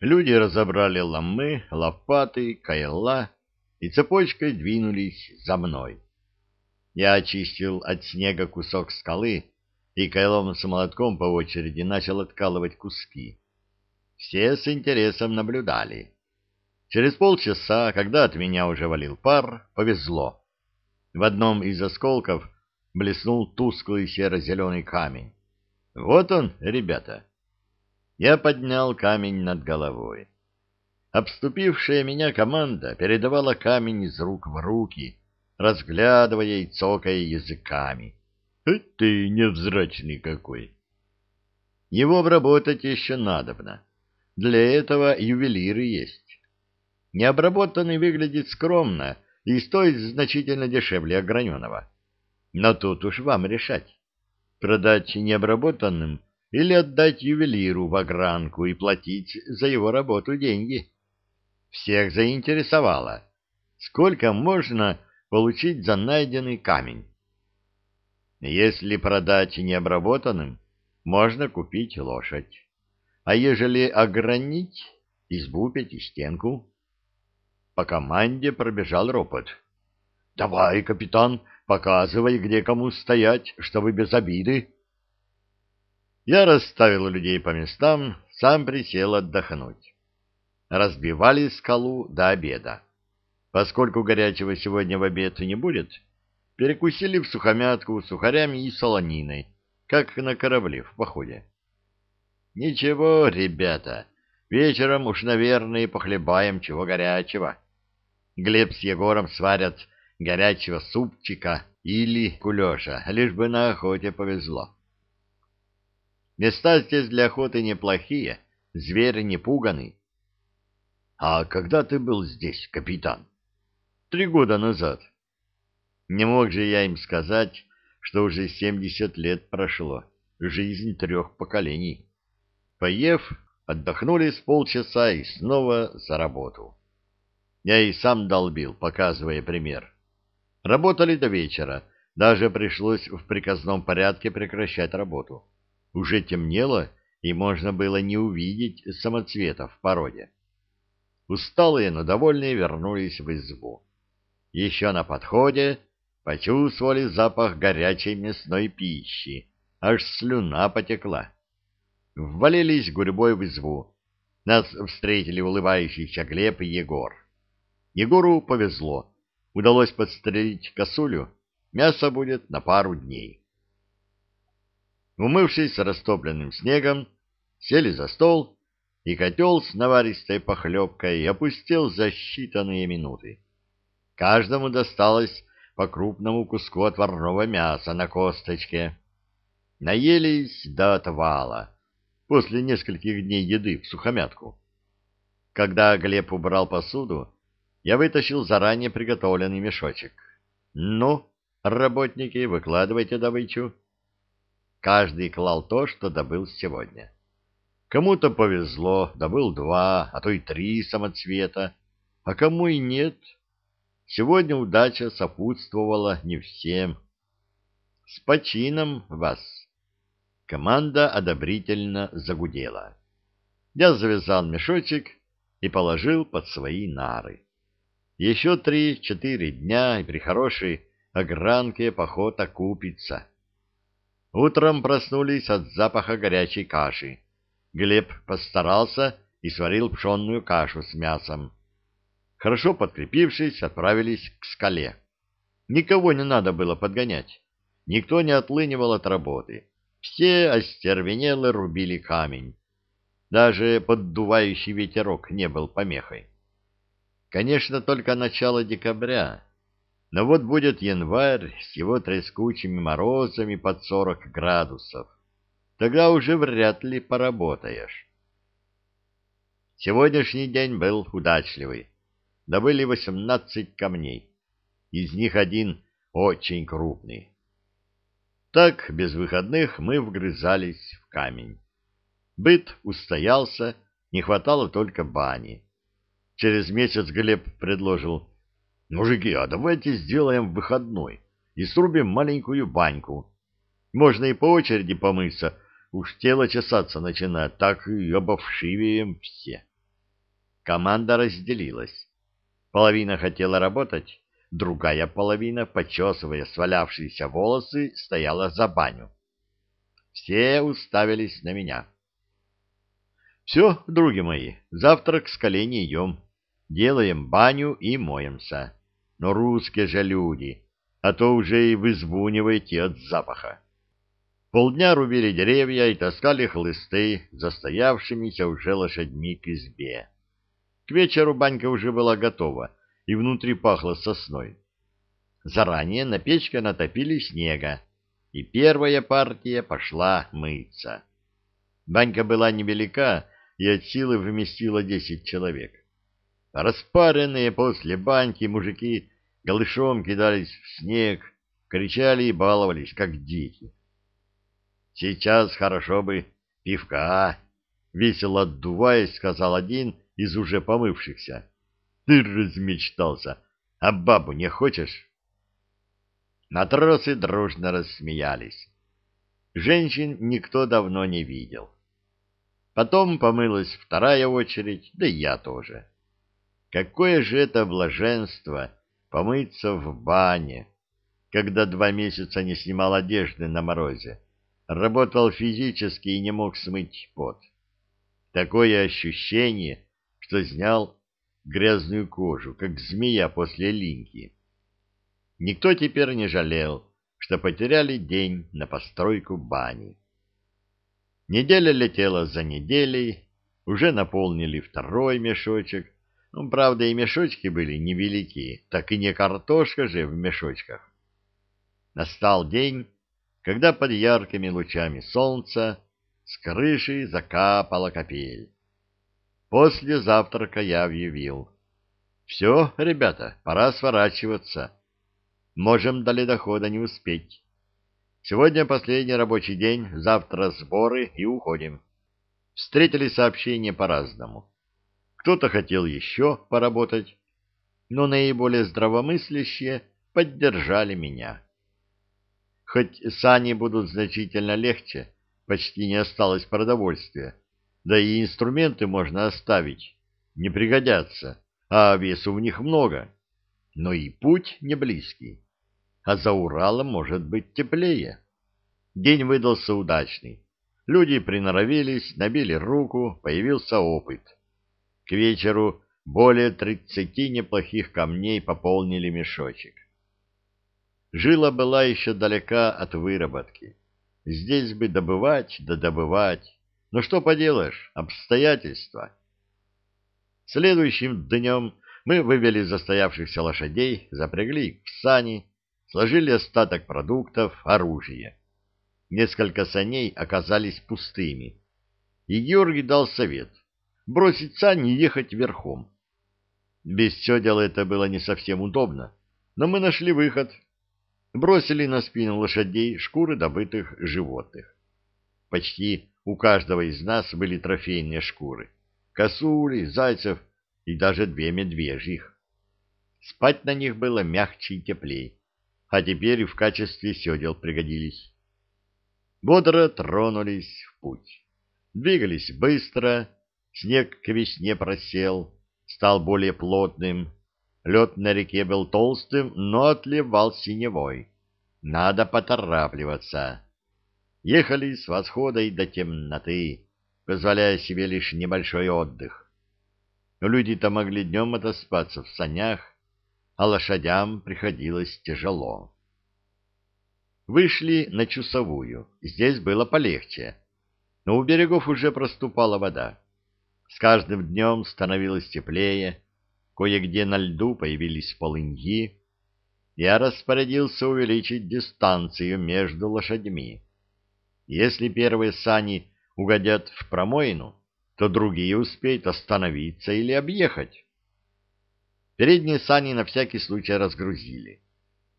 Люди разобрали ломы, лопаты, кайла и цепочкой двинулись за мной. Я очистил от снега кусок скалы и кайлом с молотком по очереди начал откалывать куски. Все с интересом наблюдали. Через полчаса, когда от меня уже валил пар, повезло. В одном из осколков блеснул тусклый серо-зеленый камень. Вот он, ребята. Я поднял камень над головой. Обступившая меня команда передавала камень из рук в руки, разглядывая и цокая языками. Ты невзрачный какой! Его обработать еще надобно. Для этого ювелиры есть. Необработанный выглядит скромно и стоит значительно дешевле ограненного. Но тут уж вам решать. Продать необработанным или отдать ювелиру в огранку и платить за его работу деньги. Всех заинтересовало, сколько можно получить за найденный камень. Если продать необработанным, можно купить лошадь. А ежели огранить, избу пятистенку. По команде пробежал ропот. — Давай, капитан, показывай, где кому стоять, чтобы без обиды. Я расставил людей по местам, сам присел отдохнуть. Разбивали скалу до обеда. Поскольку горячего сегодня в обед не будет, перекусили в сухомятку сухарями и солониной, как на корабле в походе. Ничего, ребята, вечером уж, наверное, похлебаем чего горячего. Глеб с Егором сварят горячего супчика или кулеша, лишь бы на охоте повезло. Места здесь для охоты неплохие, звери не пуганы. — А когда ты был здесь, капитан? — Три года назад. Не мог же я им сказать, что уже семьдесят лет прошло, жизнь трех поколений. Поев, отдохнули с полчаса и снова за работу. Я и сам долбил, показывая пример. Работали до вечера, даже пришлось в приказном порядке прекращать работу. Уже темнело, и можно было не увидеть самоцветов в породе. Усталые, но довольные вернулись в избу. Еще на подходе почувствовали запах горячей мясной пищи, аж слюна потекла. Ввалились гурьбой в избу. Нас встретили улыбающийся Глеб и Егор. Егору повезло. Удалось подстрелить косулю. Мясо будет на пару дней. Умывшись растопленным снегом, сели за стол, и котел с наваристой похлебкой опустил за считанные минуты. Каждому досталось по крупному куску отварного мяса на косточке. Наелись до отвала после нескольких дней еды в сухомятку. Когда Глеб убрал посуду, я вытащил заранее приготовленный мешочек. «Ну, работники, выкладывайте добычу». Каждый клал то, что добыл сегодня. Кому-то повезло, добыл два, а то и три самоцвета, а кому и нет. Сегодня удача сопутствовала не всем. С почином вас. Команда одобрительно загудела. Я завязал мешочек и положил под свои нары. Еще три-четыре дня, и при хорошей огранке поход окупится. Утром проснулись от запаха горячей каши. Глеб постарался и сварил пшенную кашу с мясом. Хорошо подкрепившись, отправились к скале. Никого не надо было подгонять. Никто не отлынивал от работы. Все остервенело рубили камень. Даже поддувающий ветерок не был помехой. Конечно, только начало декабря. Но вот будет январь с его трескучими морозами под сорок градусов. Тогда уже вряд ли поработаешь. Сегодняшний день был удачливый. Добыли восемнадцать камней. Из них один очень крупный. Так, без выходных, мы вгрызались в камень. Быт устоялся, не хватало только бани. Через месяц Глеб предложил Мужики, а давайте сделаем выходной и срубим маленькую баньку. Можно и по очереди помыться, уж тело чесаться начинает, так и обовшивеем все. команда разделилась. Половина хотела работать, другая половина, почесывая свалявшиеся волосы, стояла за баню. Все уставились на меня. «Все, други мои, завтра к скале не идем. Делаем баню и моемся. Но русские же люди, а то уже и в избу не войти от запаха». Полдня рубили деревья и таскали хлысты, застоявшимися уже лошадьми к избе. К вечеру банька уже была готова, и внутри пахло сосной. Заранее на печке натопили снега, и первая партия пошла мыться. Банька была невелика и от силы вместила десять человек. Распаренные после баньки мужики голышом кидались в снег, кричали и баловались, как дети. Сейчас хорошо бы пивка, — весело отдуваясь, сказал один из уже помывшихся. — Ты размечтался, а бабу не хочешь? Матросы дружно рассмеялись. Женщин никто давно не видел. Потом помылась вторая очередь, да и я тоже. Какое же это блаженство помыться в бане, когда два месяца не снимал одежды на морозе работал физически и не мог смыть пот. Такое ощущение, что снял грязную кожу, как змея после линьки. Никто теперь не жалел, что потеряли день на постройку бани. Неделя летела за неделей, уже наполнили второй мешочек. Ну, правда, и мешочки были невелики, так и не картошка же в мешочках. Настал день, когда под яркими лучами солнца с крыши закапала капель. После завтрака я объявил. «Все, ребята, пора сворачиваться. Можем до ледохода не успеть. Сегодня последний рабочий день, завтра сборы и уходим». Встретили сообщения по-разному. Кто-то хотел еще поработать, но наиболее здравомыслящие поддержали меня. Хоть сани будут значительно легче, почти не осталось продовольствия, да и инструменты можно оставить, не пригодятся, а весу в них много. Но и путь не близкий, а за Уралом может быть теплее. День выдался удачный. Люди приноровились, набили руку, появился опыт. К вечеру более тридцати неплохих камней пополнили мешочек. Жила была еще далека от выработки. Здесь бы добывать да добывать. Но что поделаешь, обстоятельства. Следующим днем мы вывели застоявшихся лошадей, запрягли в сани, сложили остаток продуктов, оружие. Несколько саней оказались пустыми. И Георгий дал совет — бросить сани и ехать верхом. Без седела это было не совсем удобно, но мы нашли выход — бросили на спину лошадей шкуры добытых животных. Почти у каждого из нас были трофейные шкуры. Косули, зайцев и даже две медвежьих. Спать на них было мягче и теплей, а теперь и в качестве седел пригодились. Бодро тронулись в путь. Двигались быстро, снег к весне просел, стал более плотным, Лед на реке был толстым, но отливал синевой. Надо поторапливаться. Ехали с восхода и до темноты, позволяя себе лишь небольшой отдых. Люди-то могли днем отоспаться в санях, а лошадям приходилось тяжело. Вышли на Чусовую. Здесь было полегче, но у берегов уже проступала вода. С каждым днем становилось теплее, Кое-где на льду появились полыньи. Я распорядился увеличить дистанцию между лошадьми. Если первые сани угодят в промоину, то другие успеют остановиться или объехать. Передние сани на всякий случай разгрузили.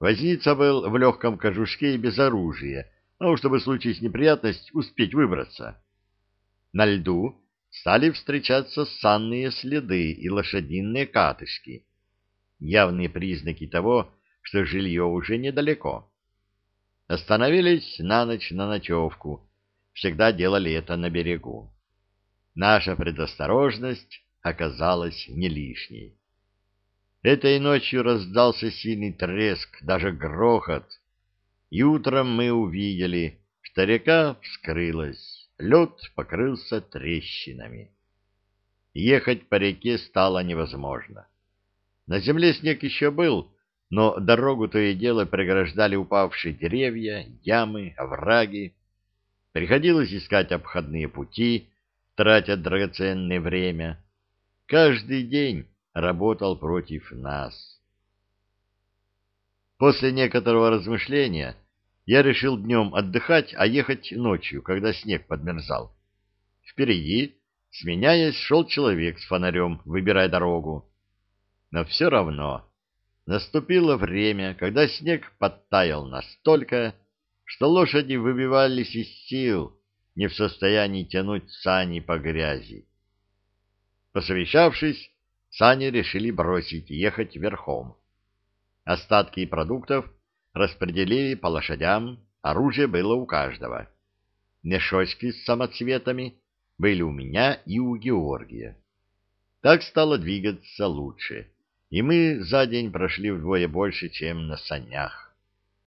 Возница был в легком кожушке и без оружия, ну, чтобы в случае неприятность успеть выбраться. На льду стали встречаться санные следы и лошадиные катышки. Явные признаки того, что жилье уже недалеко. Остановились на ночь на ночевку. Всегда делали это на берегу. Наша предосторожность оказалась не лишней. Этой ночью раздался сильный треск, даже грохот, и утром мы увидели, что река вскрылась, лед покрылся трещинами. Ехать по реке стало невозможно. На земле снег еще был, но дорогу то и дело преграждали упавшие деревья, ямы, овраги. Приходилось искать обходные пути, тратя драгоценное время. Каждый день работал против нас. После некоторого размышления я решил днем отдыхать, а ехать ночью, когда снег подмерзал. Впереди, сменяясь, шел человек с фонарем, выбирая дорогу. Но все равно наступило время, когда снег подтаял настолько, что лошади выбивались из сил, не в состоянии тянуть сани по грязи. Посовещавшись, сани решили бросить ехать верхом. Остатки продуктов распределили по лошадям, оружие было у каждого. Мешочки с самоцветами были у меня и у Георгия. Так стало двигаться лучше, и мы за день прошли вдвое больше, чем на санях.